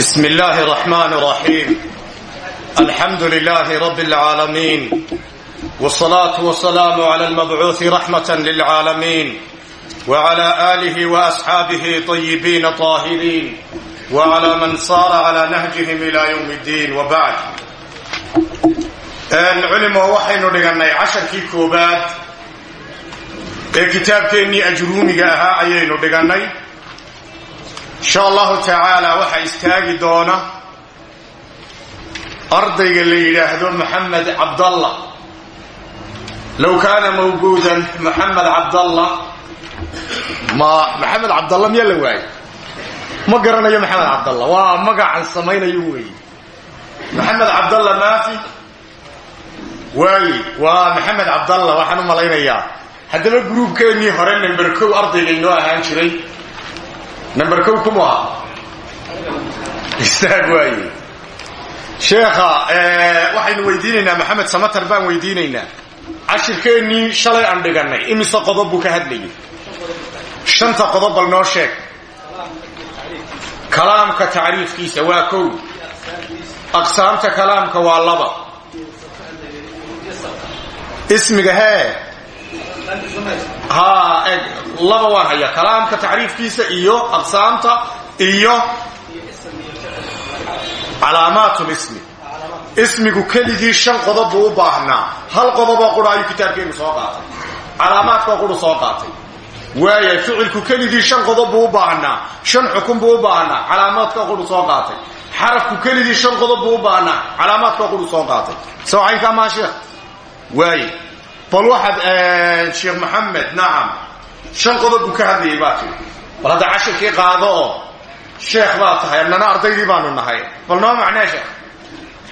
بسم الله الرحمن الرحيم الحمد لله رب العالمين والصلاة والسلام على المبعوث رحمة للعالمين وعلى آله وأصحابه طيبين طاهرين وعلى من صار على نهجهم إلى يوم الدين وبعد culimo waxaynu dhigannay casharkii koobaad ee kitaabkeennii ajruumiga ahaa ayaynu dhigannay insha allahu tacaala waxaa istaagi doona ardayga la yidhaahdo maxamed cabdallah low kaana mawjuudan maxamed cabdallah ma maxamed cabdallah miyaa la waayo ma garanayo maxamed cabdallah waa magacan samaynayo weeye maxamed cabdallah maafi? Waaye waa maxamed cabdallah waxaan u malaynayaa haddaba gruubkeennii hore number kow ardayga inoo ahaan jiray number kow kumu aha istaag waaye. Sheekha waxaynu weydiinaynaa maxamed samatar baan weydiinaynaa. Cashirkeennii shalay aan dhigannay imise qodob buu ka hadlayay? Shanta qodob bal noo sheeg. Kalaamka tacriifkiisa waa kow. Aqsaamta kalaamka waa laba. Ismiga hee ha eg laba waan haya. Kalaamka tacriifkiisa iyo aqsaamta iyo calaamaatulismi ismigu keligii shan qodob buu u baahnaa. Hal qodoboo qura ayuu kitaabkeenu soo qaatay. Calaamaadkoo quru soo qaatay. Waaya ficilku keligii shan qodob buu u shan xukun buu u baahnaa. Calaamaadkoo quru soo qaatay. Xarafku keligii shan qodob buu u baahnaa. Calaamaadkoo quru soo qaatay. Soo caynkaa maa sheekh? Waaye bal waxaad sheekh maxamed nacam shan qodob buu ka hadlayay baa tiri. Bal qaado sheekh baa annana ardaydii baanu nahay. Bal noo sheekh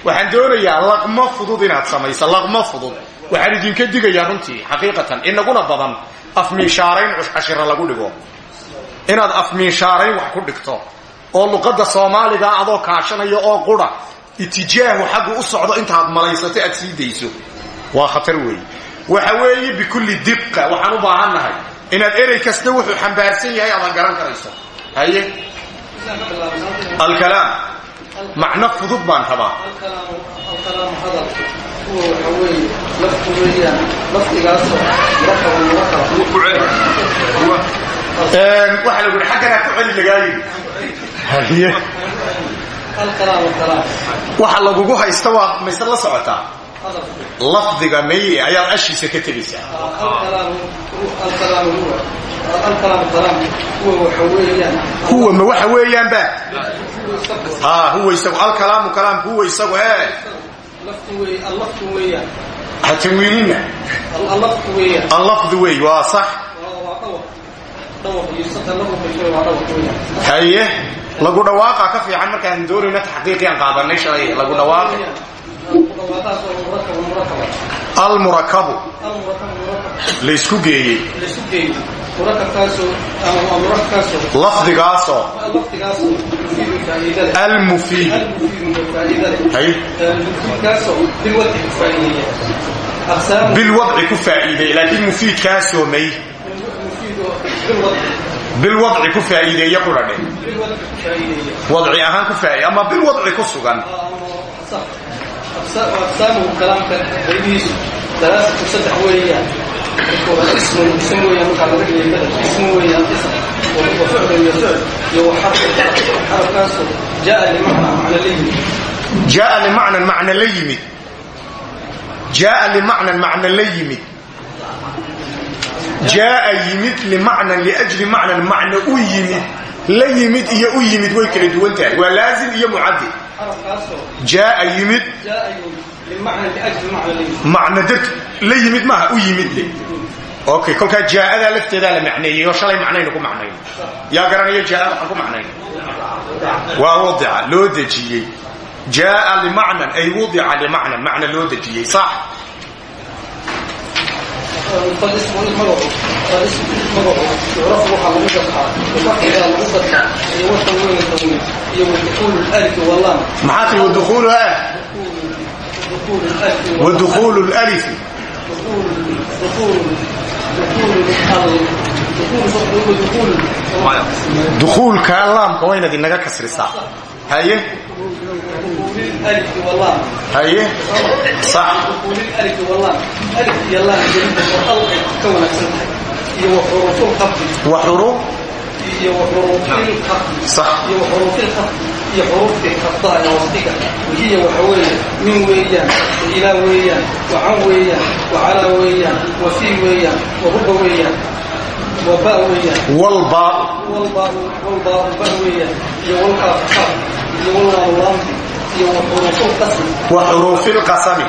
waxaan doonayaa laqmo fudud inaad samayso laqmo fudud. Waxaan idinka digayaa runtii xaqiiqatan inaguna badan afmiishaarayn cashira lagu dhigo. Inaad afmiishaarayn wax ku dhigto oo luqadda soomaaligaa adoo kaashanayo oo qura itijaahu xaggu u socdo intaad malaysato aad sii dayso. Waa khatar weeye waxa weeye bikulli diqa waxaan u baahan nahay inaad erey kasta wuxuu xambaarsan yahay adan garan karayso. Haye? Alkalaam. Macno fudud baan rabaa. Waxa lagu yidhi xagganaa ku celi lagaa yidhi. Haye? Waxa lagugu haysta waa mayse la socotaa lafdiga may ayaad ashiisa ka tegaysaa huwa ma waxa weeyaan ba ha huwa isagu alkalaamu kalaamku huwa isagu e ha tanwiinina. Allafdi wey waa sax. Haye lagu dhawaaqa ka fiican markaan doonayna taxqiiqiyan qaadanay shalay lagu dhawaaqa almurakabu. Laysku geeyey. Lafdigaasoo. Almufiid bilwadci ku faa'iideey laakiin mufiidkaasoo may. Bilwadci ku faa'iideeye qurhadhe wadci ahaan ku ama bilwadci ku sugan aqsaamuhu kalaamka qaybihiisu dalaasatu saddex weeyaan ismun ism weeyaan markaa laga dhigay madad ism weeyaan ism wa ficlu iyo ficl iyo wa xarfu xarafkaasu jaa limacna macna la yimid. Jaa limacnan macna la yimid. Jaa limacnan macna la yimid. Jaaa yimid limacnan liajli macnan macna u yimid. La yimid iyo u yimid way kala duwan tahay waa laazim iyo mucadi jaaa yimid. Macna dart la yimid. Maaha u yimid. Okay kolkaa jaa'adaa lafteedaa la macneeyey oo shalay macnaynu ku macnayn. Yaa garanaya jaaa waxaan ku macnayn? Waa wadica loo dejiyey. Jaaa limacnan ay wudica limacnan macna loo dejiyey sax maxaa tii wadukulu ah wadukulu lalifi dukuulka laamka waa inaad inaga kasrisaa haye الألف والله haye sax دخول الألف والله ألف يلا جريد وطلق كون سنتها هي وحروف الخفض wa xuruf هي وحروف الخفض صح هي وحروف الخفض هي حروف الخفضاء وصدقة وهي وحوية من ويان وإلى ويان وعن ويان وعلى ويان وفي ويان ورب ويان وباء ويان walbaa wa xuruufi lqasami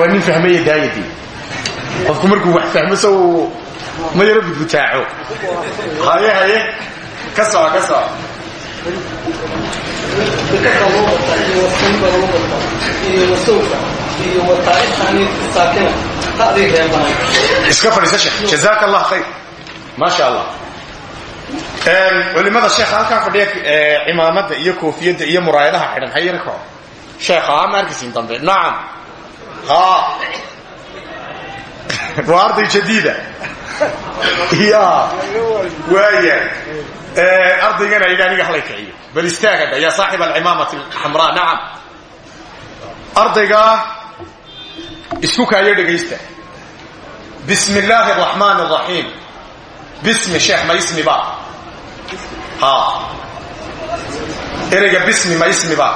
waa nin fahmaya daayadii. Qofku markuu wax fahmo sow ma yaro budbutaaco haye haye ka soco ka soco بكثرة لغة هي والصنبة لغة هي والسوفة هي والتاريخ ثاني ساكنة هذه هي المعنى iska fadhiisa sheekh jazaaka allah khayr ma sha allah culimada sheekha halkaa fadhiya ee, cimaamada iyo koofiyadda iyo muraayadaha xidhan hayar ko sheekha ama arkaysiin dambe nacam ha waa arday jadiida ya waaya Ee, Eh, ardaygana yidhi aniga halay kiciyo bal istaagada yaa saaxib alcimaamati alxamraa nacam ardaygaa isku kaayo dhegaysta. Bismi illaahi araxmaan bismi sheekh ma ismi baa ha. Ereyga bismi ma ismi baa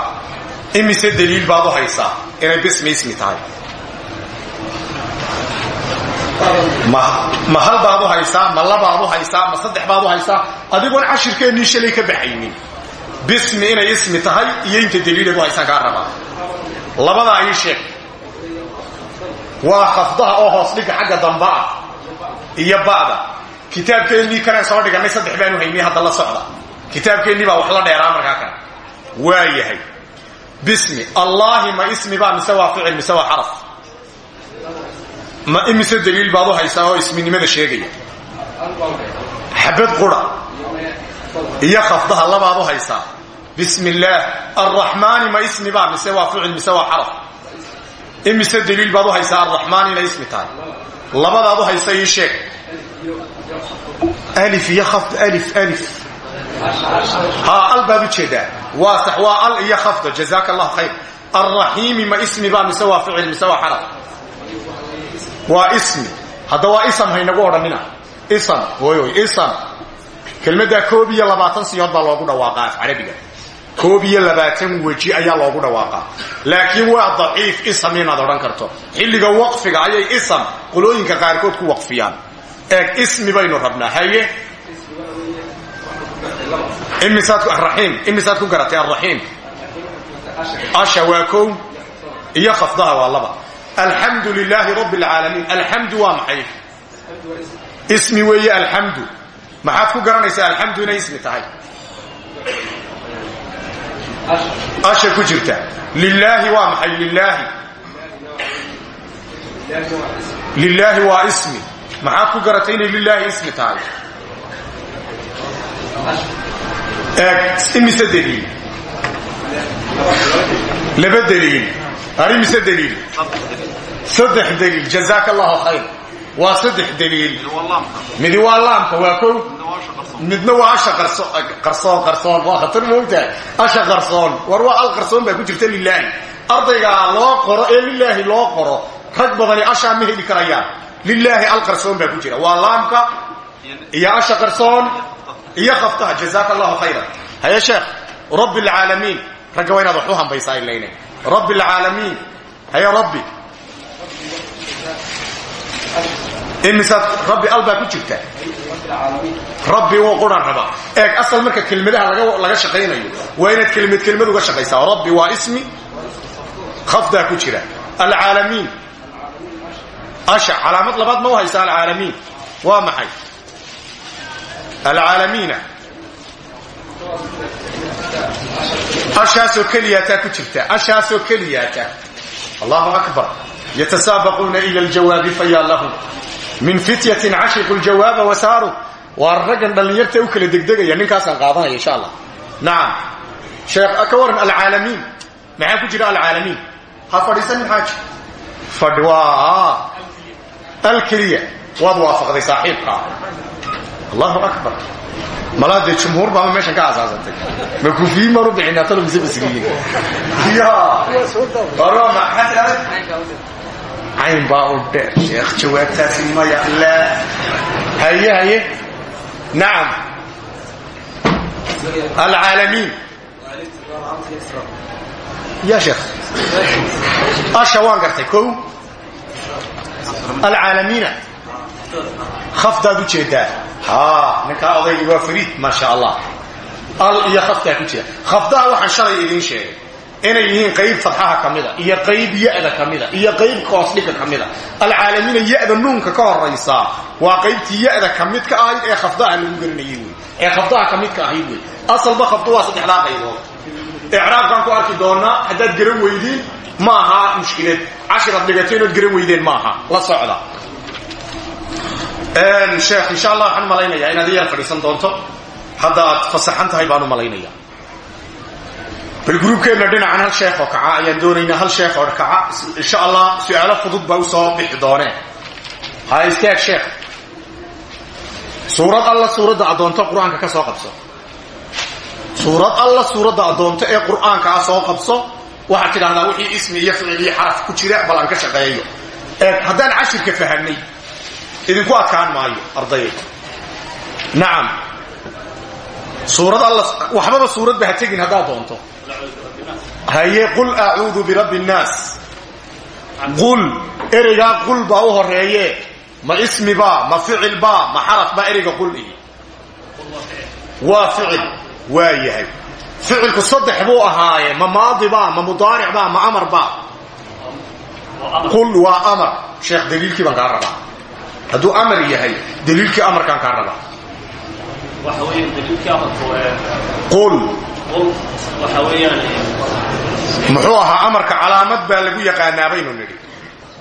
imise daliil baad u haysaa? Inay bismi ismi tahay ma hal baad u haysaa ma labaad u ma saddex baad u haysaa adigoon cashirkeennii shalay ka baxaynin. Bismi inay ismi tahay iyo inta daliileed u haysaan kaa rabaa. Labadaa ii waa khafdaha oo hoos dhiga xagga damba ah iyo ba'da. Kitaabkeennii kanaan soo dhigannay saddex baanu haynay hadda la socda. Kitaabkeennii baa wax la dheeraa markaa kan. Waa yahay. Bismi allaahi ma ismi baa mise waa ficil mise waa ma imise daliil baad u haysaa oo isminimada sheegaya? Xabad qura. Iyo khafdaha labaad u haysaa bismi illaah arraxmaani ma ismi baa mise waa ficil mise waa xaraf? Imise daliil baad u haysaa arraxmaan inay ismi tahay? Labadaad u haysa ii sheeg. Alif iyo khafd alif alif. Haa al baad u jeedaa. Waa sax waa al iyo khafda jazaaka allahu khayr. Arraxiimi ma waa ismi. Hadda waa isam haynagu odhanina. Isam oy oy isam. Kelmaddaa koob iyo labaatan siyood baa loogu dhawaaqaa af carabiga. Koob iyo labaatan weji ayaa loogu dhawaaqaa. Laakiin waa daciif isam inaad odhan karto. Xilliga waqfiga ayay isam qolooyinka qaarkood ku waqfiyaan. Eeg ismi baynu rabnaa haye? Imisaad araxiim imisaad ku garatay arraxiim. Asha waa kow iyo khafdaha waa laba alxamdu lilaahi rabbi alcaalamiin alxamdu waa maxay? Ismi weeye alxamdu maxaad ku garanaysaa alxamdu inay ismi tahay? Asha ku jirta. Lilaahi waa maxay? Lilaahi lilaahi waa ismi. Maxaad ku garatay inay lilaahi ismi tahay? Imise daliil? Laba daliil. Ari mise daliil saddex daliil jazaaka allahu khayr. Waa saddex daliil. Midi waa laamka waa kow. Midna waa asha qarsoon. Qarsoon waa khatar moogtahay asha qarsoon. War waa al qarsoon baa ku jirta lilaahi ardaygaa loo qoro ee lilaahi loo qoro rag badani ashaa ma heli karayaan. Lilaahi al qarsoon baa ku jira. Waa laamka iyo asha qarsoon iyo khaftaha. Jazaaka allahu khayran. Haye sheekh rabbi alcaalamiin ragga waa inaad wax u hambaysaa ilayne rabbi alcaalamiin haye rabbi imisaad rabbi al baa ku jirta? Rabbi wuu quran rabaa. Eeg asal marka kelmadaha laga shaqaynayo waa inaad kelmad kelmad uga shaqaysaa. Rabbi waa ismi khafdaa ku jira. Alcaalamiin. Asha calaamad labaad ma u haysaa alcaalamiin. Waa maxay? Alcaalamiina. Ashaasoo keliyaataa ku jirta. Ashaasoo keliyaata. Allahu akbar yatasaabaquuna ila aljawaabi fayaa lahum min fityatin cashiqu ljawaaba wasaaru waa raggan dhallinyarta u kala degdegaya ninkaasaan qaadanaya insha allah nacam sheekh ka waran alcaalamiin maxaa ku jira alcaalamiin ha fadhiisanin xaaji fadhi waa alkeliya waad waafaqday saaxiibkaa allahu akbar malaa dee jumhuur baama meeshan ka asaasantay ma kufiyin baan u bixinaa talo mise basriyiin ya oroma cayn baa u dheer sheekh jawaabtaasi maya laa haye haye nacam alcaalamiin ya sheekh asha waan gartay kow alcaalamiina khafdaad u jeedaa ha ninkaa odayga waa fariid maasha allah al iyo khaftaa ku jira khafdaha waxaan shalay idiin sheegay inay yihiin qayb fadxaha ka mida iyo qayb ya-da ka mida iyo qayb koosdhiga ka mida. Alcaalamiina ya-da nuunka ka horaysaa waa qaybtii ya-da ka mid ka ahayd ee khafdaha lagu garanayay wey ee khafdaha ka mid ka ahayd wey asalba khafdu waa saddexdaa qaybood. Icraabkaan ku arki doonaa haddaad garan weydiin ma aha mushkilad cashiraad dhigato inaad garan weydeen ma aha la socda. Sheekh insha allah waxaan malaynayaa inaad yar fadhiisan doonto. Hadda aad fasaxan tahay baan u malaynaya bal gruubkeenna dhinacan hal sheekh oo kaca ayaan doonaynaa hal sheekh oo kaca. Insha allah su'aalo fudud baa u soo bixi dooneen ha istaag sheekh. Suurad alla suuradda addoonto qur'aanka ka soo qabso. Suurad alla suuradda addoonto ee qur'aanka ah soo qabso waxaad tidhahdaa wixii ismi iyo ficil iyo xaraf ku jira bal aan ka shaqeeyo. Haddaan cashirka fahanay idinku adkaan maayo ardayay nacam suurad alla waxbaba suuradba ha tegin haddaad doonto haye qul acuudu birabbi nnaas qul ereygaa qul baa u horeeye ma ismibaa ma ficilbaa ma xaraf baa ereyga qul ihi. Waa ficil waa yahay. Ficilku saddex buu ahaaye ma maadibaa ma mudaaricbaa ma amarbaa qul waa amar. Sheekh daliilkii baan kaa rabaa. Hadduu amar yahay daliilkii amarkaan kaa rabaa. Qul muxuu ahaa amarka calaamad baa lagu yaqaanaa baynu nidhi.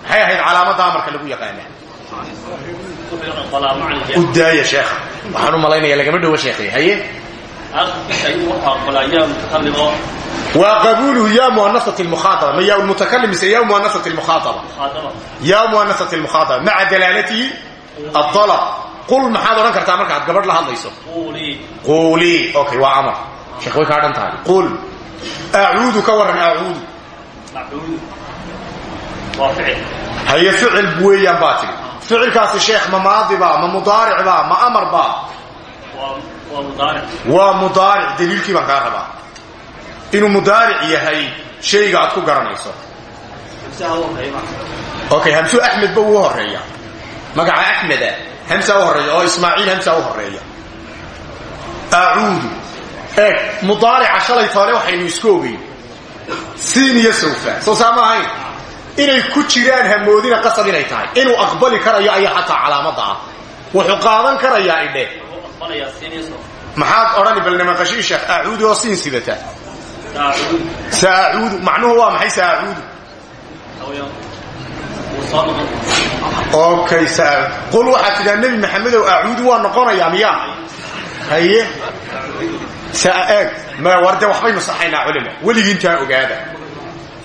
Maxay ahayd calaamadda amarka lagu yaqaanaa? u daaya sheekha waxaan u malaynaya lagama dhowo sheekhay haye? Waa qabuuluhu ya muanasat lmukhaaaba ma ya lmutakalim mise ya muanasat lmukhaaaba ya muanasat lmukhaaaba maca dalaalatihi adalab qul maxaad odhan kartaa markaad gabadh la hadlayso? Quulii okay waa amar sheekh way kaa dhan tahay qul acuudu ka warran acuudu haye ficil weeyaan baa tidhi ficilkaasi sheekh ma maadibaa ma mudaaricbaa ma amarbaa waa mudaaric. Daliilkii baan kaa rabaa. Inuu mudaaric yahay shayga aad ku garanayso. Okay hamsu axmed ba uu horreeya magaca axmeda hamsa u horreeya oo ismaaciil hamsa u horreeya acuudu eeg mudaarica shalay toole waxaynu isku ogeyn siin iyo sawfa. Soo saa ma ahayn. Inay ku jiraan hamoodina qasab inay tahay. Inuu aqbali karayo ayaa xataa calaamadda ah. Wuxuu qaadan karayaa idhe maxaad odhani balnamaqashii sheekh acuudu oo siin sidata. Saacuudu. Macnuhu waa maxay saacuudu? Okay qul waxaad tidhaa nebi maxamedow acuudu waa eeg warde waxbaynu saxaynaa culima. Weligiintaa ogaada.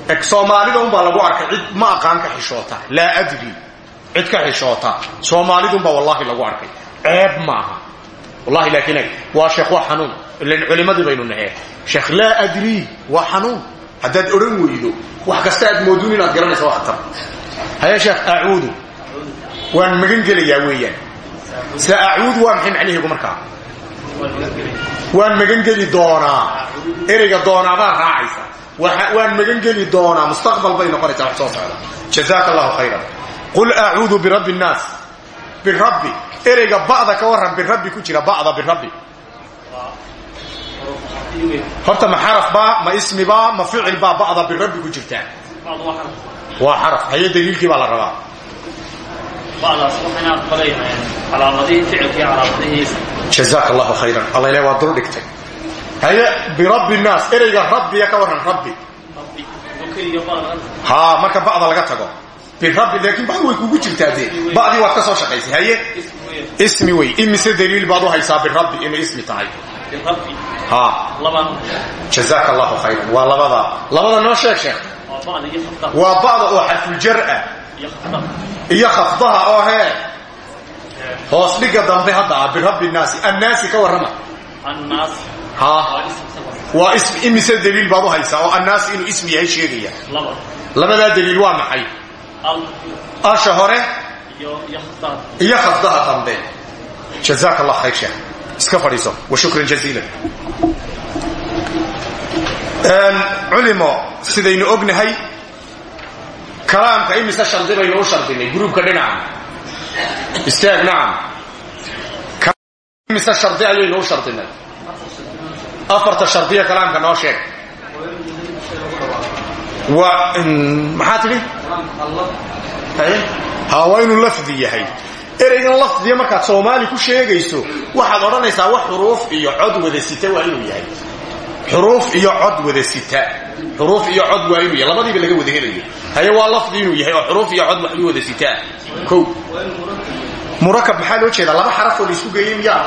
Eg soomaalida unbaa lagu arkay cid ma aqaan ka xishoota. Laa adri cid ka xishoota. Soomaalidunbaa wallahi lagu arkay. Ceeb maaha wallahi laakiin waa sheekh waa xanuun. Ilan culimadii baynu nahee sheekh laa adri waa xanuun. Haddaad odhan weydo wax kasta aad mooduun inaad garanaysa waa khatar haye sheekh acuudu. Waan magan gelayaa weeyaan. Sa acuudu waa maxay macnihiigu markaa waan magan geli doonaa. Ereyga doonaabaad raacaysa. Waan magan geli doonaa. Mustaqbal bay noqonaysaa soo socda. Allahu khayran. Qul acuudu birabbi nnaas. Birabbi. Ereyga ba'da ka warran birabbi ku jira ba'da birabbi. Horta ma xaraf baa ma ismi baa ma ficil baa ba'da birabbi ku jirtaa. Waa xaraf. Haye daliilkii baa la rabaa jazaaka allahu khayran. Alla ilahi waa dul dhigtay. Haye birabbi nnaas ereyga rabbiya ka warran rabbi. Haa marka ba'da laga tago. Birabbi laakiin ba'du way kugu jirtaa dee ba'dii waad ka soo shaqaysay haye? Ismi wey imise daliil baad u haysaa birabbi inay ismi tahay? Ha jazaaka allahu khayran. Waa labada. Labada noo sheeg sheekh. Waa ba'da oo xarfuljar ah iyo khafdaha oo hee hoos dhiga dambe hadda birabbi nnaasi annaasi ka warrama. Waa imise daliil baad u haysaa? Oo annaasi inuu ismi yahay sheegaya. Labadaa daliil waa maxay? Asha hore. Iyo khafdaha dambe. Jazaaka allah khayr sheekh iska fadhiiso. Wa shukran jaziilan. Culimo sidaynu ognahay kalaamka imise shardi baynu u shardinay gruubka dhinaca istaag nacam imise shardi ayaynu u shardinay afarta shardiya kalaamka noo sheeg maxaa tidhi ha waa inuu lafdi yahay ereygan lafdiya markaad soomaali ku sheegayso waxaad odhanaysaa wax xuruuf iyo cod wada sita waa inuu yahay xuruuf iyo cod wada sita xuruuf iyo cod waa inuu yahay labadiiba laga wada helayo. Haye waa lafdi inuu yahay oo xuruuf iyo cod waxu wada sitaa kow. Murakab maxaa loo jeedaa? Laba xaraf oo la isku geeyey miyaa?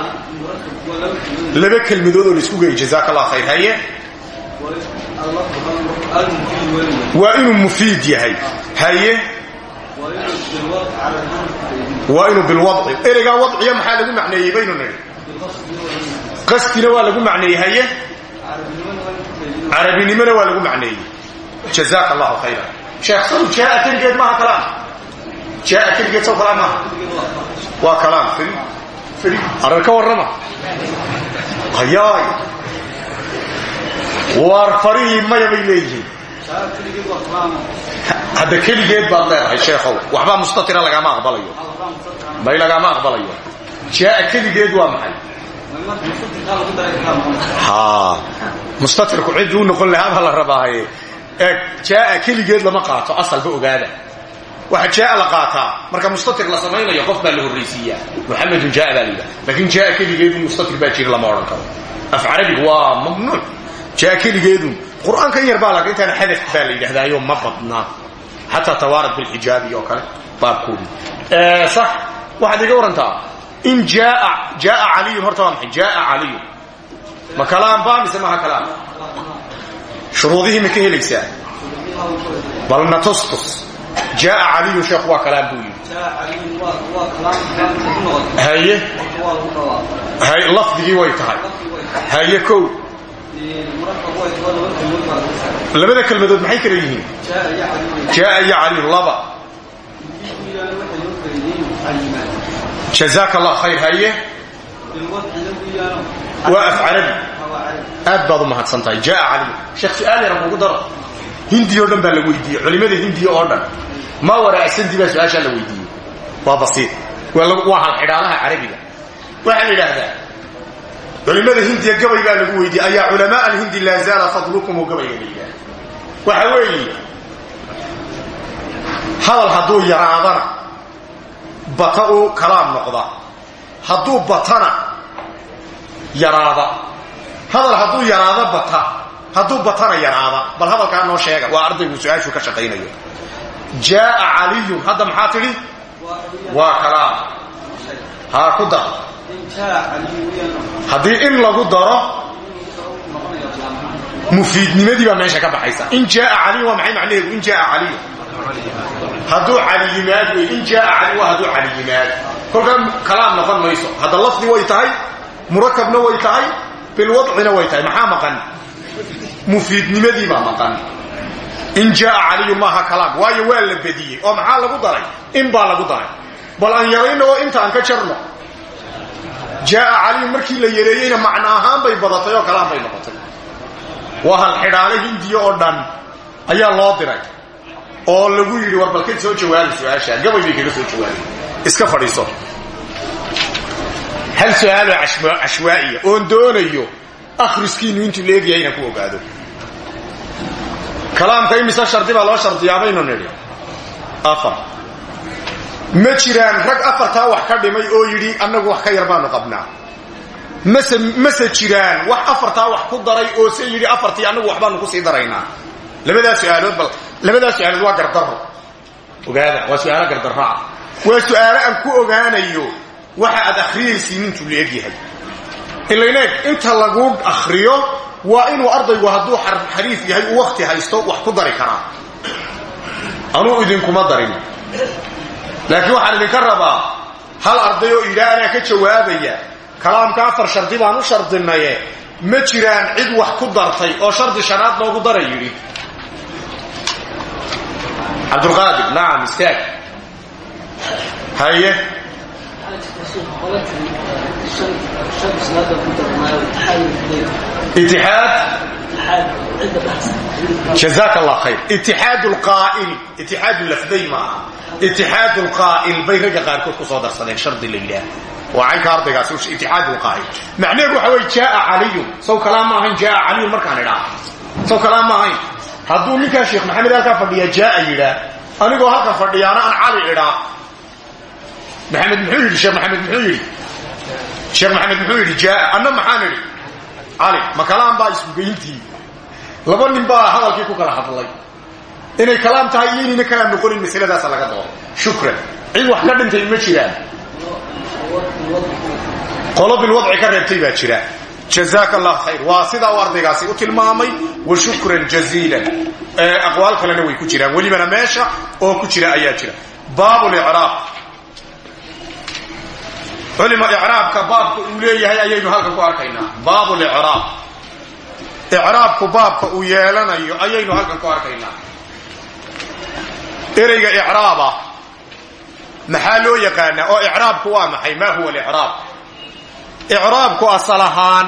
Laba kelmadood oo la isku geeyey. Jazaaka allah khayr. Haye? Waa inuu mufiid yahay. Haye? Waa inuu bilwadci. Ereygaa wadciya maxaa lagu macneeyey? Baynu carabinimona waa lagu macneeyey. Jazaaka allahu khayra sheekh saw jaaa keligeed maaha kalaam? Jaaa keligeed saw kalaam maaha? Waa kalaam firi arar ka warrama. Hayaay. Waar farihii maya bay leeyihiin. Hadda keligeed baad leedahay sheekhow. Waxbaa mustatira lagaama aqbalayo. May lagaama aqbalayo. Jaaa keligeed waa maxay mustatirku cid uu noqon lahaa baa la rabaaye. Jaaa keligeed lama qaato asalba ogaada. Waxa jaaa la qaataa marka mustatir la samaynayo qof baa la horraysiiyaa. Muxamedun jaaa baa la yidhaha laakiin jaaa keligeedu mustatir baa jira lama odhan karo. Af carabigu waa mamnuuc jaaa keligeedun qur'aanka in yar baa laga intaana xadaf baa la yidhahdaayo ma badna. Xataa tawaarad bilxijaabi oo kale baabkoodi sax waxaad iga warantaa in jaaa jaaa caliyun horta waa maxay? Jaaa caliyun ma kalaam baa mise maha kalaam shuruudihii ma ka helaysaa? Bal na tustus. Jaaa caliyun sheekhu waa kalaam buu yidhi. Haye? hay lafdigii way tahay. Haye kow. Labada kelmadood maxay kala yihiin? Jaaa iyo caliyun laba jazaaka allah khayr haye waa af carabi. Aad baad u mahadsan tahay jaaa caliyu sheekh su'aal yaran kugu daro. Hindi oo dhan baa la weydiiyey culimmada hindiya oo dhan. Ma waraasandi baa su'aashaa la weydiiyey. Waa basiir. Waa halxidhaalaha carabiga. Waxaa la yidhaahdaa culimmada hindiya gabay baa lagu weydiiyey ayaa culamaa alhindi laa zaala fadlukum oo gabayga la yidhaha waxa weeye hadal hadduu yaraadana bata uu kalaam noqda. Hadduu batana yaraada. Hadal hadduu yaraado bata. Hadduu batana yaraada. Bal hadalkaa noo sheega waa ardaygu su'aashu ka shaqaynayo. Jaaa caliyun. Hadda maxaa tidhi? Waa kalaam. Haa ku dar. Haddii in lagu daro mufiidnimadii baa meesha ka baxaysa. In hadduu cali yimaad wey in jaaa cali waa hadduu cali yimaad. Kolkaa kalaam noqon mayso. Hadda lafdi way tahay murakabna way tahay bilwadcina way tahay. Maxaa maqan? Mufiidnimadii baa maqan. In jaaa caliyun maaha kalaam. Waayo waa la bediyey oo maxaa lagu daray? In baa lagu daray. Bal aan yarayno oo inta aan ka jarno. Jaaa caliyun markii la yareeyeyna macno ahaan bay badatay oo kalaam bay noqotay. Waa hal xidhaale hindiya oo dhan ayaa loo diray oo lagu yidhi war balkad soo jawaabi su'aasha kaga soo jawaabi iska fadhiiso. Hal su'aalo cashwaa'iya oon doonayo akhriskiinu intuu leegyahay inaan ku ogaado. Kalaamka imise shardi baa loo shardiyaa baynu nidhi? Afar. Ma jiraan rag afartaa wax ka dhimay oo yidhi annagu wax ka yar baanu qabnaa mase mase jiraan wax afartaa wax ku daray oo se yidhi afartii annagu waxbaanu ku sii daraynaa labadaa su'aalood labadaa su'aalood waa gardaro ogaada waa su'aalo waa su'aalo aan ku ogaanayo waxa aad akhriyaysiin intuu la egyahay. Ilayneeg inta lagu akhriyo waa inuu ardaygu hadduu xariif yahay uu wakti haysto wax ku dari karaa. Anuu idinkuma darin. Laakiin waxaan idinka rabaa hal arday oo idhaa anaa ka jawaabaya kalaamka afar shardi baan u shardinaye ma jiraan cid wax ku dartay oo shardi shanaad loogu daray yidhi cabdulqaadir nacam istaag haye. Jazaak allah khayr itixaad lqaa'il itixaad lafday maaha. Itixaad lqaa'il bay ragga qaarkood ku soo darsadeen shardi la yidhaah waa caynka ardaygaasi itixaad lqaa'il macnaheedu waxa weye jaaa caliyun. Saw kalaa ma ahayn jaaa caliyun markaan idhaa saw kalaa ma ahayn hadduu ninkaa sheekh maxamed halkaa fadhiya jaaa yidhaa anigoo halkan fadhiyaana aan cali idhaa maxamed muxuu yidhi sheekh maxamed muxuu yidhi? Sheekh maxamed muxuu yidhi jaaa anna maxaan idhi? Cali ma kalaan baa iskugeyntii laba nin baa hadalkii ku kala hadlay. Inay kalaam tahay iyo inayna kalaam noqonin masaladaasa laga doono shukran. Cid wax ka dhintay ma jiraan. Qolo bilwadci ka reebtay baa jira jazaak allah khayr. Waa sidaa u ardaygaasi u tilmaamay wa shukran jaziilan. Aqwaal kalena way ku jiraan. Welibana meesha oo ku jira ayaa jira. Baab licraab culima icraabka baabka uu leeyahay ayaynu halkan ku arkaynaa. Baab licraab icraabku baabka uu yeelanayo ayaynu halkan ku arkaynaa. Ereyga icraaba maxaa loo yaqaanaa? Oo icraabku icraabku asal ahaan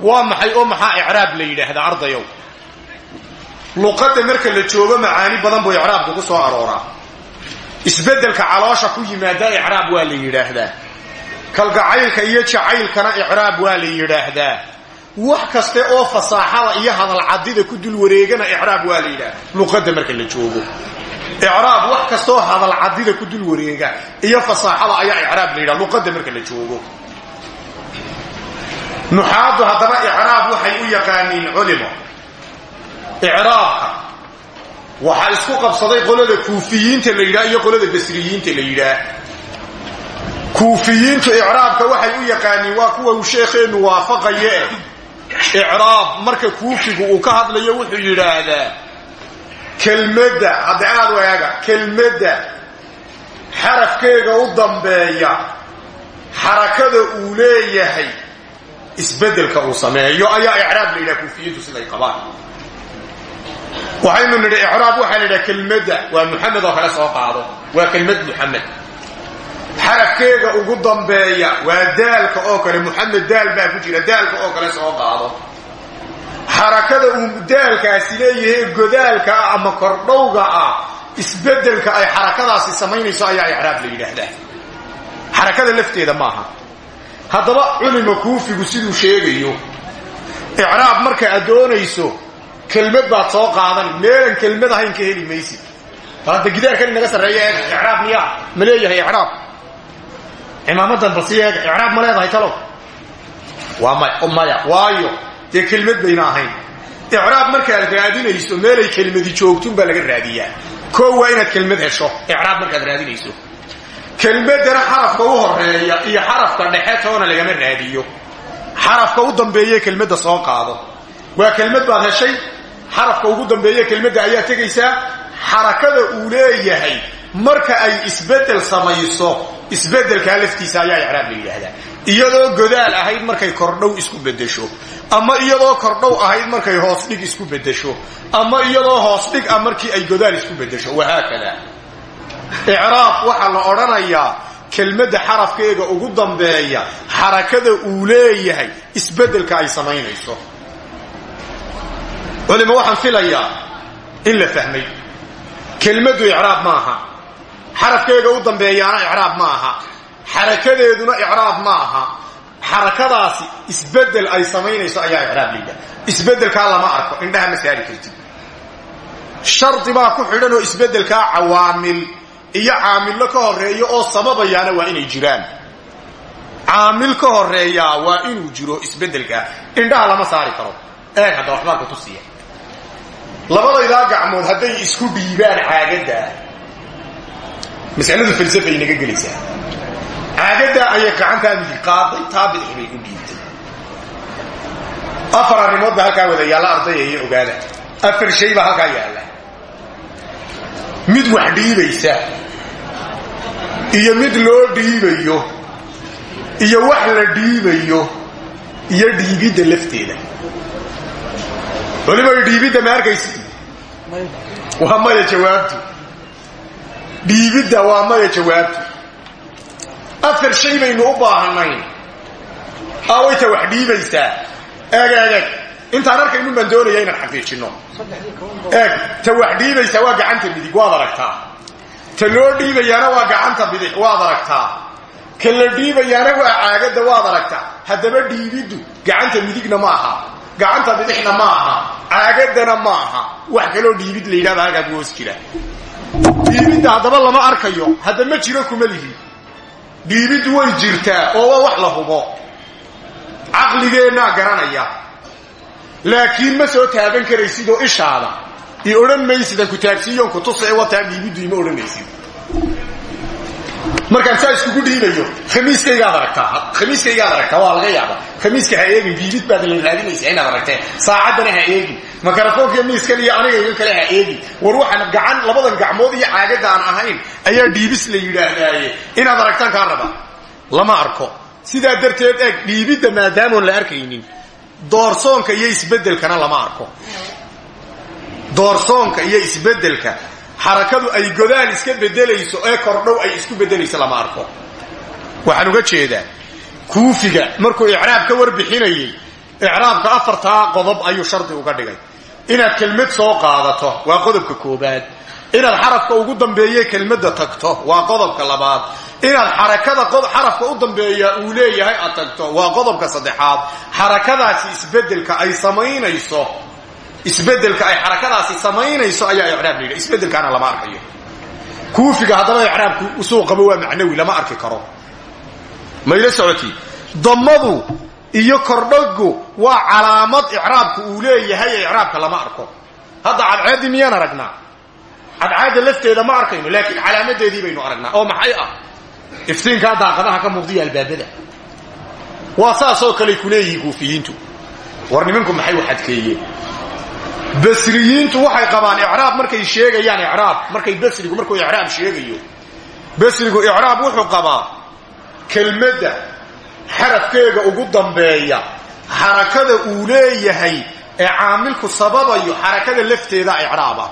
waa maxay oo maxaa icraab la yidhaahdaa ardayow? Luqadda marka la joogo macaani badan buu icraabku ku soo arooraa. Isbeddelka caloosha ku yimaada icraab waa la yidhaahdaa. Kalgacaylka iyo jacaylkana icraab waa la yidhaahdaa. Wax kaste oo fasaaxada iyo hadalcadida ku dul wareegana icraab waa la yidhahda luqadda marka la joogo. Icraab wax kastaoo hadalcadida ku dul wareega iyo fasaaxada ayaa icraab la yidhaha luqadda marka la joogo nuxaadu haddaba icraab waxay u yaqaaniin culimo. Icraabka waxaa isku qabsaday qolada kuufiyiinta la yidhaha iyo qolada basriyiinta la yidhaah. Kuufiyiintu icraabka waxay u yaqaaniin waa kuwa uu sheekheennu waafaqaye. Icraab marka kuufigu uu ka hadlayo wuxuu yidhaahdaa kelmadda hadda aad kelmadda xarafkeega u dambeeya xarakada uu leeyahay isbeddelka uu sameeyo ayaa icraab la yidhaha kuufiyiintu siday qabaan. Waxaynu nidhi icraab waxaa la yidhaha kelmadda waa muxamed oo kale soo qaado. Waa kelmad muxamed xarafkeega ugu dambeeya waa daalka oo kale muxamed daal baa ku jira daalka oo kale soo qaado. Xarakada uu daalkaasi leeyahay godaalka ah ama kordhowga ah isbeddelka ay xarakadaasi samaynayso ayaa icraab la yidhaahdaa. Xarakada maaha haddaba culima kuufigu siduu sheegayo icraab marka aad doonayso kelmad baad soo qaadan. Meelan kelmad ahayn ka heli maysid. Hadda gidaarkan inaga sarreeya eeg icraab miyaa? Ma leeyahay icraab. Cimaamadan balsi eeg icraab ma leedahay talow waa waayo dee kelmad bayna ahayn. Icraab markaad raadinayso meelay kelmadi joogtun baa laga raadiyaa. Koo waa inaad kelmad hesho. Icraab markaad raadinayso kelmadana xarafka u horreeya iyo xarafka dhexe toona lagama raadiyo. Xarafka u dambeeye kelmadda soo qaado. Waa kelmad baad heshay? Xarafka ugu dambeeye kelmadda ayaa tegaysaa xarakada uu leeyahay marka ay isbeddel samayso isbeddelkaa laftiisa ayaa icraab la yidhaahdaa. Iyadoo godaal ahayd markay kordhow isku beddesho. Ama iyadoo kordhow ahayd markay hoosdhig isku beddesho. Ama iyadoo hoosdhig ah markii ay godaal isku beddesho. Wahaakada icraab waxaa la odhanayaa kelmadda xarafkeega ugu dambeeya xarakada uu leeyahay isbeddelka ay samaynayso. Culima waxaan filayaa in la fahmay. Kelmaddu icraab ma aha. Xarafkeega u dambeeyaana icraab ma aha. Xarakadeeduna icraab ma aha. Xarakadaasi isbeddel ay samaynayso ayaa icraab layidhaha isbeddelkaa lama arko indhaha ma saari kartid. Shardi baa ku xidhan oo isbeddelkaa cawaamil iyo caamillo ka horeeyo oo sababayaana waa inay jiraan. Caamil ka horeeyaa waa inuu jiro isbeddelkaa indhaha lama saari karo. Eeg hadda waxbaan ku tusiya. Labadaydaa gacmood hadday isku dhiibaan caagadda masaladu falsafay naga gelaysaa. Caagaddaa ayay gacantaa midig qaaday taa bidix bay u dhiibtay. Afar arrimood baa wada yaalla ardaya iyo ogaada afar shay baa halkaa yaalla. Mid wax dhiibaysa iyo mid loo dhiibayo iyo wax la dhiibayo iyo dhiibidda lafteeda. Weliba dhiibidda ma arkaysi waa maya jawaabtu. Dhiibidda waa maya jawaabtu. Afar shay baynu u baahanayn awayta wax dhiibaysaa. Eeg eeg eeg. Intaan arkaynu baan doonaya inaan xaqiijinno eeg ta wax dhiibaysaa waa gacanta midig waad aragtaa ta loo dhiibayaana waa gacanta bidix waad aragtaa. Ka la dhiibayaana waa caagadda waad aragtaa. Haddaba dhiibiddu gacanta midigna ma aha. Gacanta bidixna ma aha. Caagaddana ma aha. Wax kaloo dhiibid la yidhahda halkaad hoos jira. Dhiibidda haddaba lama arkayo. Hadda ma jiro kuma lihi. Dhiibiddu way jirtaa oo wax la hubo. Caqligeennaa garanaya. Laakiin ma soo taaban karaysidoo ishaada i odhan maysidan ku taagsiiyoon ku tusee wataa dhiibiddu ima odhanaysid. Markaan saa iskugu dhiibayo khamiiskaygaad aragtaa khamiiskaygaad aragtaa waa laga yaaba khamiiska ha eegin dhiibid baad la raadinaysaa inaad aragtee saacaddana ha eegin makarafoonkiiyo miiskan iyo anigayga kale ha eegin. War waxaan gacan labadan gacmood iyo caagadda aan ahayn ayaa dhiibis la yidhaahdaaye. Inaad aragtaan kaa raba lama arko. Sidaa darteed eeg dhiibidda maadaamoon la arkaynin doorsoonka iyo isbeddelkana lama arko doorsoonka iyo isbeddelka xarakadu ay godaal iska bedelayso ee kordhow ay isku bedelayso lama arko. Waxaan uga jeedaa kuufiga markuu icraab ka warbixinayey icraabka afartaa qodob ayuu shardi uga dhigay. Inaad kelmad soo qaadato waa qodobka koobaad. Inaad xarafka ugu dambeeye kelmadda tagto waa qodobka labaad. Inaad xarakada xarafka u dambeeya uu leeyahay aad tagto waa qodobka saddexaad. Xarakadaasi isbeddelka ay samaynayso isbeddelka ay xarakadaasi samaynayso ayaa icraab la yidha isbedelkaana lama arkayo. Kuufiga haddaba icraabku usuu qabo waa macnawi lama arki karo. Mayla socoti? Damadu iyo kordhagu waa calaamad icraabku uu leeyahay ee icraabka lama arko. Hadda cadceeddii miyaan aragnaa? Cadcaadda lafteeda ma arkayno laakiin calaamadeedii baynu aragnaa. Oo maxay ah? Iftiinkaa daaqadaha ka muuqdiyo albaabada. Waa saasoo kaley ku leeyihiin kuufiyiintu. War nimanku maxay wax adkeeyeen basriyiintu waxay qabaan icraab markay sheegayaan icraab. Markay basrigu markuu icraab sheegayo. Basrigu icraab wuxuu qabaa kelmadda xarafkeega ugu dambeeya. Xarakada uu leeyahay ee caamilku sababayo xarakada lafteeda icraaba.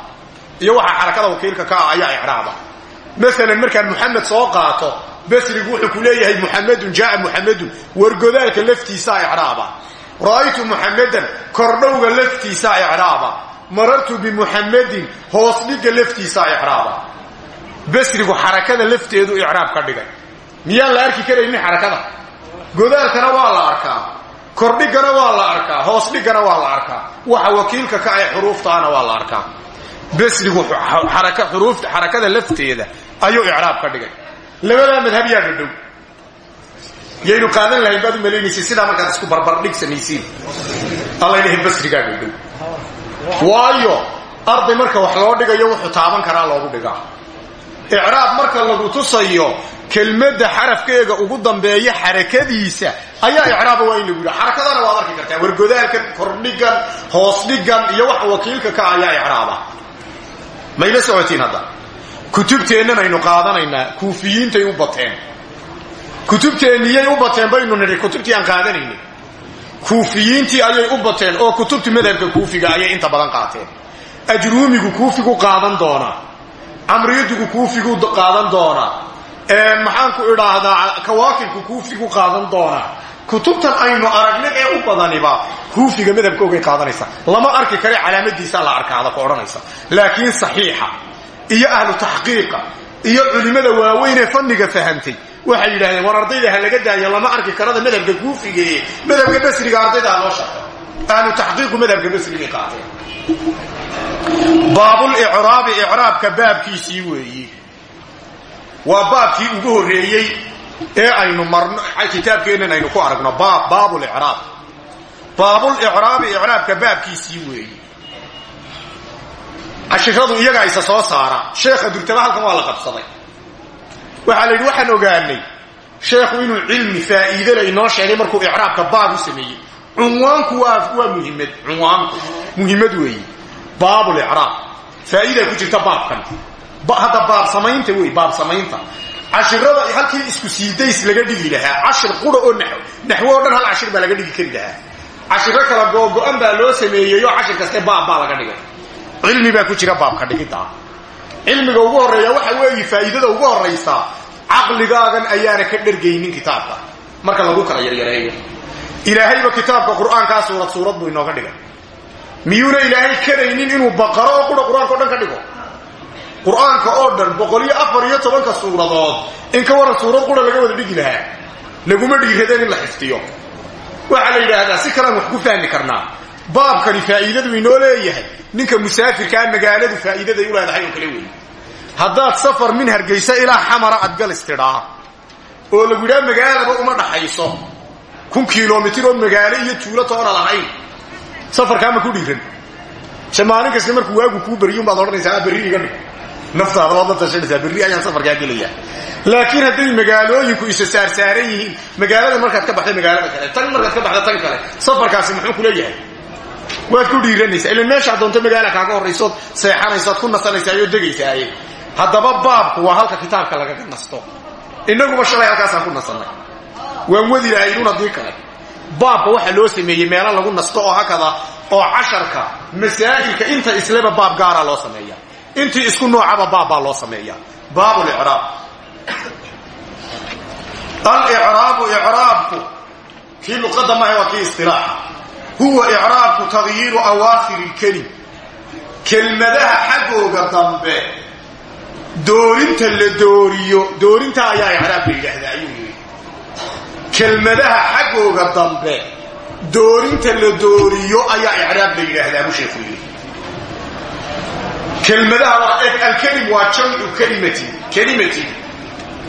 Iyo waxaa xarakada wakiilka ka ah ayaa icraaba. Maalan markaan muxamed soo qaato basrigu wuxuu ku leeyahay muxamedun jaaa muxamedun wargodaalka laftiisaa icraaba ra'aytu muxamedan kordhowga laftiisaa icraaba marartu bimuxamedin hoosdhigga laftiisaa icraaba basrigu xarakada lafteedu icraab ka dhigay miyaan la arki karaynin xarakada godaalkana waa la arkaa kordhigana waa la arkaa hoosdhigana waa la arkaa waxa wakiilka ka ah xuruuftaana waa la arkaa basrigu xarakada lafteeda ayuu icraab ka dhigay labadaa madhab yaa dhadhow yaynu qaadan lahayn baad u malaynaysa sidaa markaad isku barbardhig samaysiin allaynahay basrigaa dhadhow waayo arday marka wax loo dhigayo wuxuu taaban karaa loogu dhigaa icraab marka lagu tusayo kelmadda xarafkeega ugu dambeeya xarakadiisa ayaa icraaba waa in lagu yidha xarakadana waad arki kartaa. Wargodaalkan kordhigan hoosdhigan iyo waxa wakiilka ka ayaa icraaba mayla socotiin hadda. Kutubteennan aynu qaadanaynaa kuufiyiintay u bateen kutubteenniyay u bateen baynu nidhi kutubtii aan qaadanaynay. Kuufiyiintii ayay u bateen oo kutubtii madhabka kuufiga ayay inta badan qaateen. Ajruumigu kuufigu qaadan doonaa. Camriyadigu kuufigu qaadan doonaa. Maxaanku idhaahdaa kawaakibku kuufigu qaadan doonaa. Kutubtan aynu aragnay ee u badaniba kuufiga madhabkoogay qaadanaysaa. Lama arki kare calaamadiisaa la arkaada ku odhanaysa. Laakiin saxiixa iyo ahlu taxqiiqa iyo culimmada waaweyn ee fanniga fahamtay waxay yidhahdeen war ardayda ha laga daayo lama arki karada madhabka kuufiga madhabka basriga ardayda ha loo shaqo. Ahlu taxqiiqu madhabka basrigay qaateen. Baabulicraabi icraabka baabkiisii weeyi. Waa baabkii ugu horreeyey ee aynu marno kitaabkeennan aynu ku aragno baab baabulicraab baabulicraabi icraabka baabkiisii weeyi. Cashiradu iyagaa isa soo saara. Sheekha durtaba halkan waa la qabsaday waxaa la yidhi waxaan ogaanay sheekhu inuu cilmi faa'iidela inoo sheegay markuu icraabka baab u sameeyey. Cunwaanku waa muhimmad cunwaanku. Muhimmad weeyi baabulicraab faa'iidaa ku jirta baabkan. Hadda baab samaynta wey baab samaynta. Cashirada halkii isku siidays laga dhigi lahaa cashir qura oo naxwo o dhan hal cashir baa laga dhigi kari lahaa. Cashiro kala googo-an baa loo sameeyeyo cashir kaste baab baa laga dhigay. Cilmi baa ku jira baabka dhigidda. Cilmiga ugu horreeya waxa weeye faa'iidada ugu horraysa caqligaagan ayaana ka dhergaynin kitaabka. Marka lagu kala yaryareeyo ilaahayba kitaabka qur'aankaa suurad suurad buu inooga dhigay miyuuna ilaahay karaynin inuu baqaro oo qura qur'aanka o dhan ka dhigo? Qur'aanka oo dhan boqol iyo afar iyo tobanka suuradood. In ka waran suurad qura laga wada dhigi lahaa. Laguma dhiiradeen in la xifdiyo waxaa la yidhaahdaa si kalaan wax ku fahmi karnaa. Baabkani faa'iidadu inoo leeyahay. Ninka musaafirkaa magaaladu faa'iidaday u leedahay oo kale wey haddaad safar min hargaysa ilaa xamara aad galis tidhaa oo lagu yidhaha magaalaba uma dhaxayso kun kilomitir oo magaalo iyo tuulo toona lahayn. Safarkaa ma ku dhiiran se maalin kasta markuu waagu kuu beriyun baad odhanaysaa berri iga dhig. Naftaada waad la tashanaysaa berri ayaan laakiin hadday magaalooyinku isa saarsaaran magaalada markaad ka baxda magaalada kale tan markaad ka baxda tan kale safarkaasi muxuu ku leeyahay? Waad ku dhiiranaysaa. Ila meeshaad doonto magaala kaaga horraysood seexanaysaad ku nasanaysaa oo degaysaaye haddaba baabku waa halka kitaabka lagaga nasto. Innaguba shalay halkaasaan ku nasannay waan wadi lahaynun haddii kale. Baabka waxaa loo sameeyey meelo lagu nasto oo hakada oo casharka masaa'ilka inta isleba baab gaaraa loo sameeya. Intii isku noocaba baab baa loo sameeya. Baabulicraab alicraabu icraabku kii luqadda maha waa kii istilaaxa huwa icraabku tagyiiru awaakhir ilkelim kelmadaha xaggooga dambe doorinta la dooriyo doorinta ayaa icraab la yidhaahdaa ayuu yidhi. Kelmadaha xaggooga dambe doorinta la dooriyo ayaa icraab la yidhaahdaa buu sheekhu yidhi. Kelmadaha waa alkelim waa jamcu kelimatin kelimatin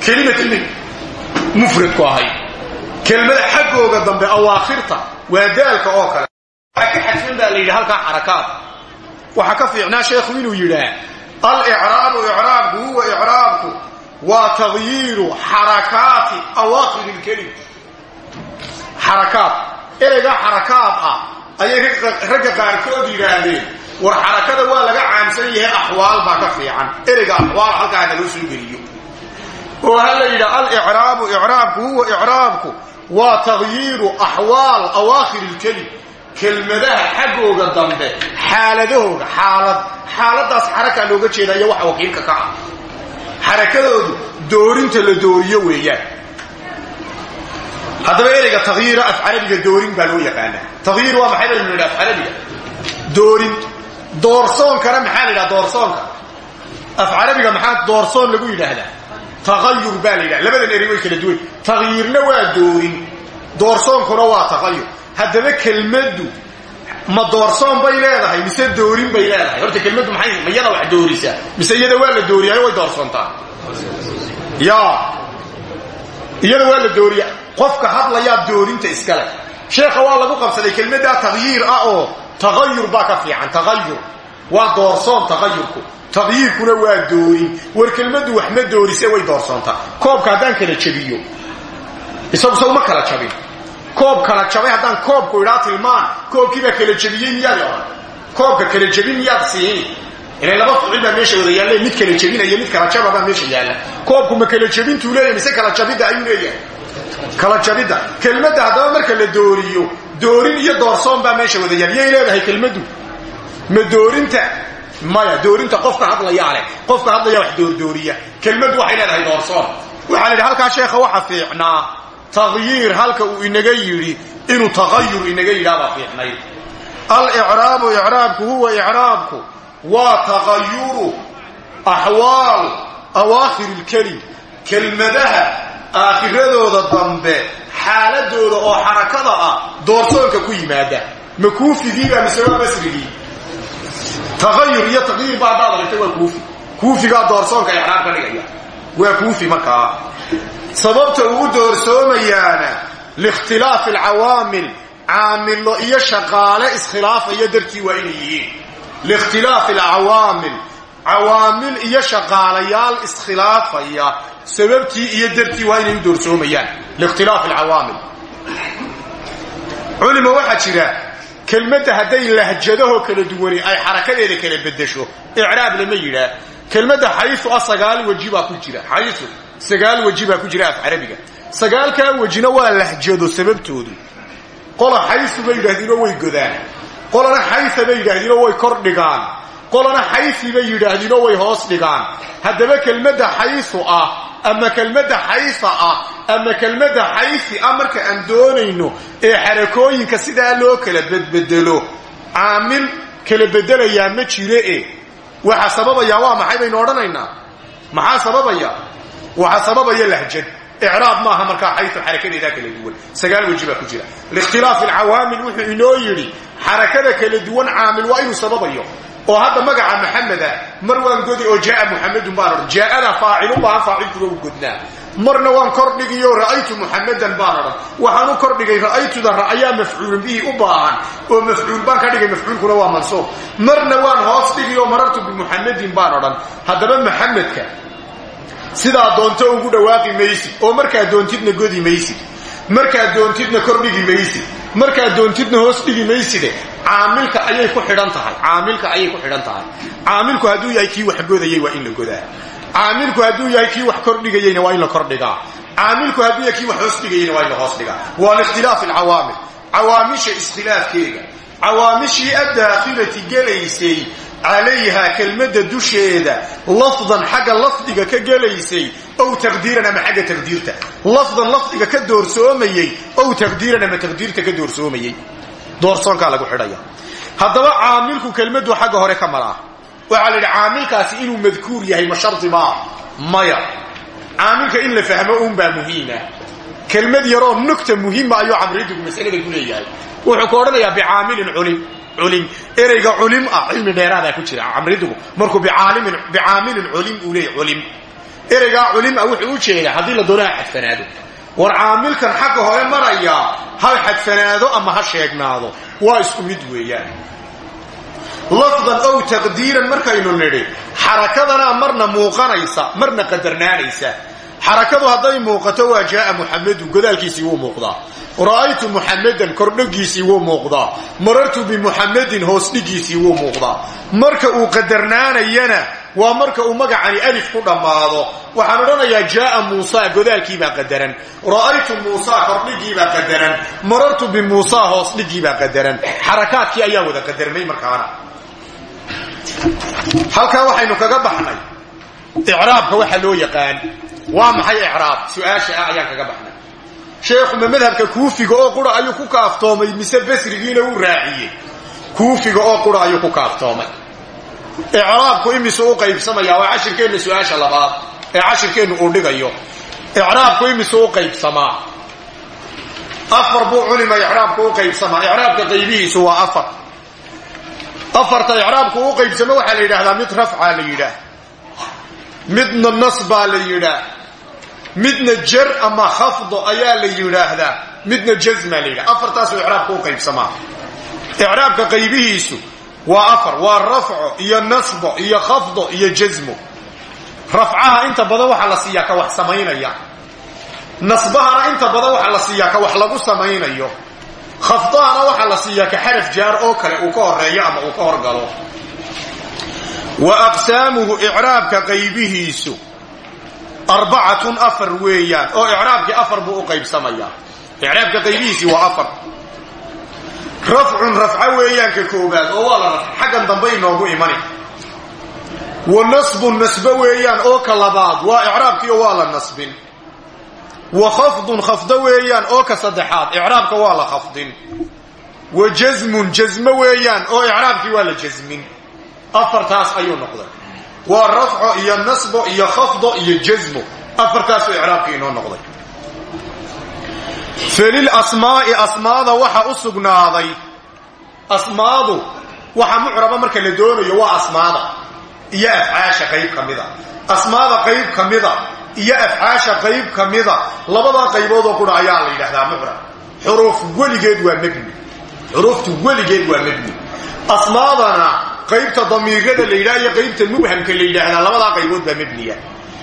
kelimatin mufradku ahay. Kelmada xaggooga dambe awaakhirta waa daalka oo kale. Waxaa ka xadfan baa la yidhi halkaa xarakaad. Waxaa ka fiicnaa sheekhu inuu yidhaah alicraabu icraabku huwa icraabku waa tagyiiru xarakaati awaakhir ilkelim xarakaad ereygaa xarakaad ah ayay ragga qaarkood yidhaahdeen war xarakada waa laga caamsan yahay axwaal baa ka fiican ereyga axwaal halkaa naloo soo geliyo oo ha la yidhaha alicraabu icraabku huwa icraabku waa tagyiiru axwaal awaakhir ilkelim kelmadaha xaggooga dambe xaaladahooga xaalad xaaladaas xarakaa looga jeeda iyo waxa wakiilka ka ah. Xarakadoodu doorinta la dooriyo weeyaan. Haddaba ereyga tagyiira af carabiga doorin baa loo yaqaanaa. Tagyiir waa maxay baynu nidhi af carabiga? Doorin doorsoonkana maxaa la yidhaha doorsoonka? Af carabiga maxaa doorsoon lagu yidhaahdaa? Tagayur baa la yidhaha. Labadan erey way kala duwan. Tagyiirna waa doorin doorsoonkuna waa tagayur haddaba kelmaddu ma doorsoon bay leedahay mise doorin bay leedahay? Horta kelmaddu maxay ma iyada wax doorisaa mise iyada waa la dooriyaayo way doorsoontaa? Ya iyada waa la dooriya qofka hadlayaa doorinta iskale sheekha waa lagu qabsaday kelmaddaa tagyiir ah oo tagayur baa ka fiican tagayur. Waa doorsoon tagayurku. Tagyiirkuna waa doorin. War kelmaddu wax ma doorise way doorsoontaa. Koobka haddaan kala jabiyo. Isagu saw kala jabin koob kala jabay haddaan koobku idhaa tilmaan koobkiibaa kala jabiyey miyaad odhan koobka kala jabin miyaad siin? Ila laba ficil meesha wada yaalle mid kala jabinaya mid kala jaba meesha yaalla. Koobku ma kala jabintuu leeyahay mise kala jabidda ayuu leeyahay? Kala jabidda. Kelmadda haddaba marka la dooriyo doorin iyo doorsoon baa meesha wada yaal yay leedahay kelmaddu? Ma doorinta? Maya doorinta qofka hadlayaa leh qofka hadlaya wax doordooriya kelmaddu waxay leedahay doorsoon. Waxaa la yidhi sheekha waxa fiicnaa tagyiir halka uu inaga yidhi inuu tagayur inaga yidhaabaa fiicnayd. Alicraabu icraabku huwa icraabku waa tagayuru axwaal awaakhir ilkelim kelmadaha aakhiradooda dambe xaaladooda oo xarakada ah doorsoonka ku yimaada. Ma kuufigiibaa mise waa basrigii tagayur iyo taqyiir ba haddaad aragta waa kuufi. Kuufigaa markaa sababta uu u doorsoomayaana liikhtilaafi alcawaamil caamilo iyo shaqaale iskhilaafaya dartii waa inay yihiin. Liikhtilaafi alcawaamil cawaamil iyo shaqaalayaal iskhilaafaya sababtii iyo dartii waa inay u doorsoomayaan liikhtilaafi alcawaamil. Culima waxaa jira kelmadda hadday lahjadahoo kala duwani ay xarakadeeda kala bedesho icraab lama yidhaah. Kelmadda xayu ah sagaal weji baa ku jira xayu sagaal weji baa ku jira af carabiga sagaalkaa wejina waa lahjado sababtoodu. Qola xayu bay yidhahdiinoo way godaan. Qolana xaya bay yidhaahdiinoo way kor dhigaan. Qolana xayfi bay yidhaahdiinoo way hoos dhigaan. Haddaba kelmadda xayu ah ama kelmadda xayfa ah ama kelmadda xayfi ah marka aan doonayno ee xarakooyinka sidaa loo kala bedbedelo caamil kala bedelayaa ma jire e waxa sababaya waa maxay baynu odhanaynaa? Maxaa sababaya waxa sababaya lahjad. Icraab maaha markaa xayu xarakadeedaa kala duwan. Sagaal weji baa ku jira. Likhtilaafi alcawaamil wuxuu inoo yidhi xarakada kala duwan caamil waa inuu sababayo. Oo hadda magaca maxameda mar waan godi oo jaaa muxamedun baan odhan. Jaaada faacilu baahan faacilkuba u godnaa. Marna waan kordhigiyo ra'aytu muxamedan baan odhan. Waxaan u kordhigay ra'aytuda ra'ayaa mafcuulun bihi u baahan. Oo mafcuul baan ka dhigay mafcuulkuna marna waan hoos dhigiyo marartu bimuxamedin baan odhan. Haddaba maxamedka sidaa doonto ugu dhawaaqi maysid oo markaad doontidna godi maysid markaad doontidna kordhigi maysid markaad doontidna hoos dhigi mayside caamilka ayay ku xidhan tahay caamilka ayay ku xidhan tahay. Caamilku hadduu yahay kii wax godayay waa in la godaa. Caamilku hadduu yahay kii wax kordhigayeyna waa in la kordhigaa. Caamilku hadduu yahay kii wax hoos dhigayeyna waa in la hoos dhigaa. Waa likhtilaafi alcawaamil. Cawaamisha iskhilaafkeega cawaamishii addaakhilati gelaysay calayhaa kelmadda dusheeda lafdan xagga lafdiga ka gelaysay ow taqdiiran ama xagga taqdiirta. Lafdan lafdiga ka doorsoomayey ow taqdiiran ama taqdiirta ka doorsoomayey doorsoonkaa lagu xidhaya. Haddaba caamilku kelmaddu xagga hore ka maraa waxaa la yidhi caamilkaasi inuu madkuur yahay ma shardi maa maya. Caamilka in la fahmo uunbaa muhiima. Kelmad yaroo nugta muhiima ayuu camridigu masalada ku leeyahay. Wuxuu ku odhanayaa bicaamilin culim ereyga culim ah cilmi dheeraadaa ku jira camridigu markuu bicaamilin culim uu leeyahy culim ereygaa culim ah wuxuu u jeedaa haddii la doono ha xadfanaado war caamilkan xagga hore marayaa ha xadfanaado ama ha sheegnaado waa isku mid weeyaan. Lafdan ow taqdiiran markaynu nidhi xarakadana marna muuqanaysa marna qadarnaanaysa. Xarakadu hadday muuqato waa jaaa muxamedun godaalkiisii wuu muuqdaa ra'aytu muxamedan kordhogiisii wuu muuqdaa. Marartu bimuxamedin hoosdhigiisii wuu muuqdaa. Marka uu qadarnaanayana waa marka uu magacani alif ku dhammaado. Waxaan odhanayaa jaaa muusa godaalkiibaa qadaran. Ra'aytu muusa kordhigiibaa qadaran. Marartu bimuusa hoosdhigiibaa qadaran. Xarakaadkii ayaa wada qadarmay markaana. Halkaa waxaynu kaga baxnay. Icraabka waxa loo yaqaan. Waa maxay icraab? Su'aasha kaga baxnay sheekhuma madhabka kuufiga oo qura ayuu ku kaaftoomay mise basrigiina uu raaciyey? Kuufiga oo qura ayuu ku kaaftoomay. Icraabku imisu u qaybsamaya waa cashirkeenna su'aasha labaad ee cashirkeennu uu dhigayo. Icraabku imisu u qaybsamaa. Afar buu culima icraabku u qaybsamaa. Icraabka qaybihiisu waa afar. Afarta icraabku u qaybsamo waxaa la yidhaahdaa mid rafcaa la yidhaah midna nasbaa la yidhaah midna jar ama khafdo ayaa la yidhaahdaa. Midna jazmaa la yidhaha afartaasuu icraabku u qaybsamaa. Icraabka qaybihiisu waa afar waa rafco iyo nasbo iyo khafdo iyo jazmo rafcaha inta badan waxaa la siiyaa ka wax samaynaya. Nasbahana inta badan waxaa la siiyaa ka wax lagu samaynayo. Khafdahana waxaa la siiyaa ka xaraf jaar oo kale uu ka horeeyo ama uu ka horgalo. Wa aqsaamuhu icraabka qaybihiisu arbacatun afar weeyaan. Oo icraabkii afar buu u qaybsamayaa icraabka qaybihiisii waa afar. Rafcun rafco weeyaan ka koobaad oo waa la rafc xaggan dambe inoogu imani. Wa nasbun nasbo weeyaan oo ka labaad waa icraabkiio waa la nasbin. Wa khafdun khafdo weeyaan oo ka saddexaad icraabka waa la khafdin. Wa jasmun jasmo weeyaan oo icraabkii waa la jasmin afartaas ayuu noqday waa rafco iyo nasbo iyo khafdo iyo jasmo afartaasuu icraabkii inoo noqday. Felil asmaa'i asmaada waxa u sugnaaday. Asmaadu waxa mucraba marka la doonayo waa asmaada. Iyo afcaasha qayb ka mida. Asmaada qayb ka mida iyo afcaasha qayb ka mida labadaa qayboodoo qura ayaa la yidhahdaa mucrab. Xuruuf weligeed waa mebni qaybta damiirada la yidhaha qaybta mubhamka la yidhaahdaa labadaa qaybood baa mebniya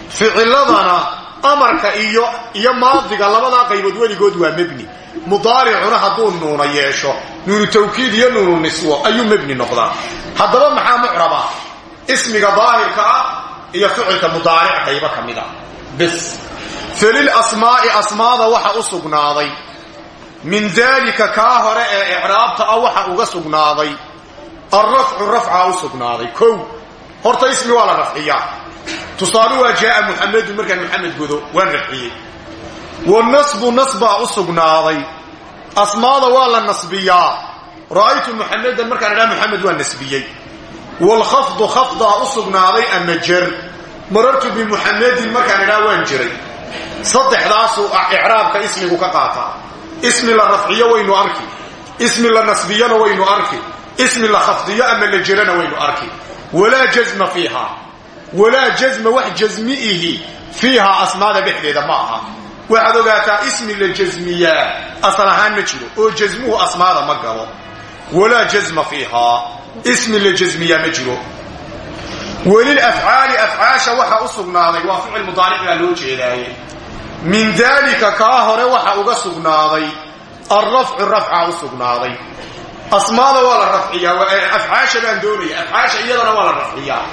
ficiladana amarka iyo iyo maadiga labadaa qaybood weligood waa mebni mudaaricuna hadduu nuuna yeesho nuunu tawkiid iyo nuunu niswo ayuu mebni noqdaa. Haddaba maxaa mucraba? Ismiga daahirka ah iyo ficilka mudaaric qaybo ka mid a bis falil asmaa'i asmaada waxa u sugnaaday. Min daalika kaa hore ee icraabta ah waxa uga sugnaaday alrafcu rafcaa u sugnaaday. kow horta ismi waa la rafciyaa. tusaale waa jaaa muxamedun markaan muxamed godo waan rafciyey. Wanasbu nasbaa u sugnaaday. Asmaada waa la nasbiyaa. Ra'aytu muxamedan markaan idhaha muxamed waa nasbiyey. Waalkhafdu khafdaa u sugnaaday ama jer marartu bimuxamedin markaan idhaha waan jiray. Saddexdaasuu icraabka ismigu ka qaataa ismi la rafciyo waynu arki. Ismi la nasbiyona waynu arki ismi la khafdiyo ama la jerana waynu arki. Walaa jazma fiiha. Walaa jazma wax jasmiihi fiihaa asmaada dhexdeeda ma aha. Waxaad ogaataa ismi la jasmiyaa asal ahaan ma jiro oo jasmuhu asmaada ma galo. Walaa jazma fiihaa ismi la jasmiyaa ma jiro. Welilafcaali afcaasha waxa u sugnaaday waa ficil mudaaric baa loo jeedaaye. Min daalika kaa hore waxa uga sugnaaday alrafcu rafcaa u asmaada waa la rafciyaa afcaasha baan doonaya afcaasha iyadana waa la rafciyaa.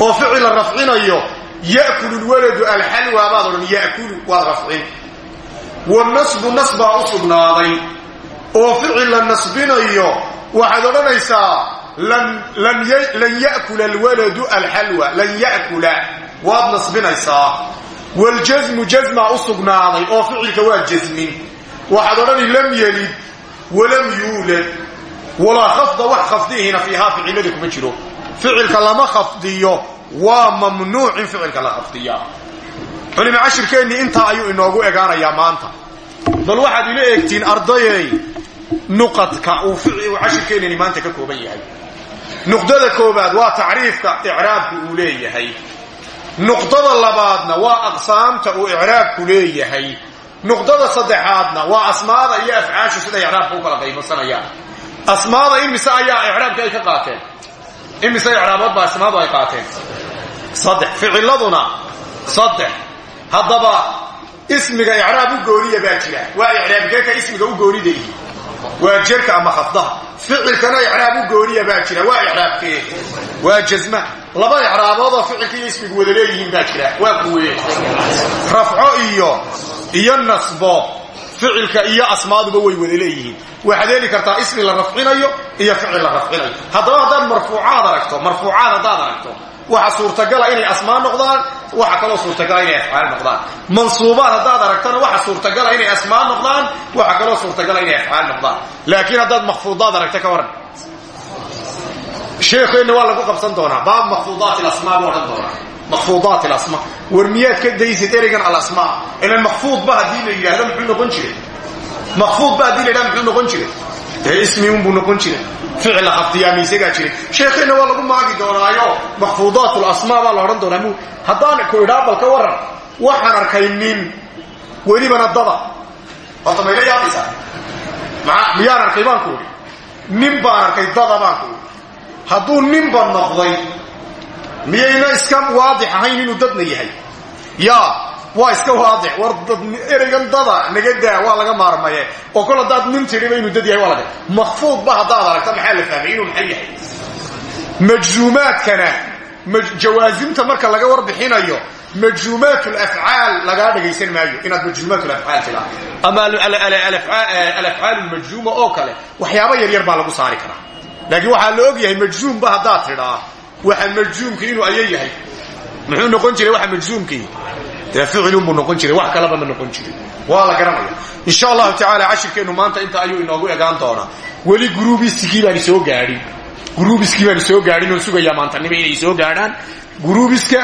Oo ficil la rafcinayo ya'kulu lwaladu alxalwa baad odhan ya'kulu waad rafcin. Wanasbu nasbaa u sugnaaday. Oo ficil la nasbinayo waxaad odhanaysaa lan ya'kula alwaladu alxalwa lan ya'kula waad nasbinaysaa. Waljasmu jasmaa u sugnaaday oo ficilka walam yuulad walaa khafda wax khafdihina fiihaa ficilada kuma jiro ficilka lama khafdiyo waa mamnuuc in ficilka la khafdiyaa culima cashirkeennii intaa ayuu inoogu egaanayaa maanta bal waxaad ila eegtiin ardayey nuqadka uu cashirkeennini maanta ka kooban yahay nuqdada koobaad waa tacriifka icraabku uu leeyahay nuqdada labaadna waa aqsaamta uu icraabku leeyahay nuqdada saddexaadna waa asmaada iyo afcaashu siday icraabka u kala qaybasanayaan asmaada imise ayaa icraabka ay ka qaateen. Imise icraabood baa asmaadu ay qaateen. Saddex ficiladuna saddex. Haddaba ismiga icraab u gooniya baa jira. Waa ismiga u goonida ihi waa jerka ama khafdaha ficilkana icraab u gooniya baa jira. Waa icraabkee? Waa jasma laba icraabood oo ficilka iyo ismigu wada leeyihiin baa jira. Waa kuwee? Rafco iyo iyo nasbo. Ficilka iyo asmaaduba way wada leeyihiin. Waxaad heli kartaa ismi la rafcinayo iyo ficil la rafcinayo. Haddaba haddaad marfuucaad aragto marfuucaad haddaad aragto waxa suurtagala inay asmaa noqdaan waxa kaloo suurtagala inay afcaal noqdaan. Mansuubaad haddaad aragtona waxa suurtagala inay asmaa noqdaan waxa kaloo suurtagala inay afcaal noqdaan. Laakiin haddaad makfuudaad aragto ka waran sheekheenna waa lagu qabsan doonaa. Baab makfuudaat ilasmaa buu odhan doonaa. Makfuudaat ilasmaa war miyaad ka daysid ereygan alasmaa ilan makfuudba haddii la yidhaahdo muxuu noqon jiray? Makfuudba haddii la yidhahdo muxuu noqon jiray? Dee ismi unbuu noqon jiray ficil la khafdiyaa miisagaa jiray sheekheenna waa lagu maagi doonaayo makfuudaat lasmaa baa la odhan doonaa mu haddaan ku idhaa bal ka waran waxaan arkay nin welibana dada horta mayga yaabaysaa miyaan arkay baan ku idhi nin baan arkay dada baan ku idhi hadduu ninba noqday miyayna iska waadix ahayn inuu dadna yahay waa iska waadix? War ereygan dada naga daa waa laga maarmaye. Oo kol haddaad nin tidhiba inuu dad yahay waa laga makfuudba haddaad aragta maxaa la fahmay? Inuu maxay yahay? Majzuumaadkana jawaasimta marka laga warbixinayo majzuumaat lafcaal lagaa dhagaysan maayo inaad majzuumaat lafcaal tiraa ama alafcaal lmajzuuma oo kale waxyaaba yaryar baa lagu saari karaa. Laakiin waxaa la og yahay majzuumba haddaad tidhaa waxa majzuumki inuu aya yahay. Muxuu noqon jiray waxa majzuumkii dee ficilunbuu noqon jiray wax kalaba ma noqon jiray. Waa la garanaya. Insha allahu tacaala cashirkeennu maanta inta ayuu inoogu egaan doonaa. Weli gruubiskii baani soo gaadhin. Gruubiskii baani soo gaadhin oon sugayaa maantanimo inay soo gaadhaan. Gruubiska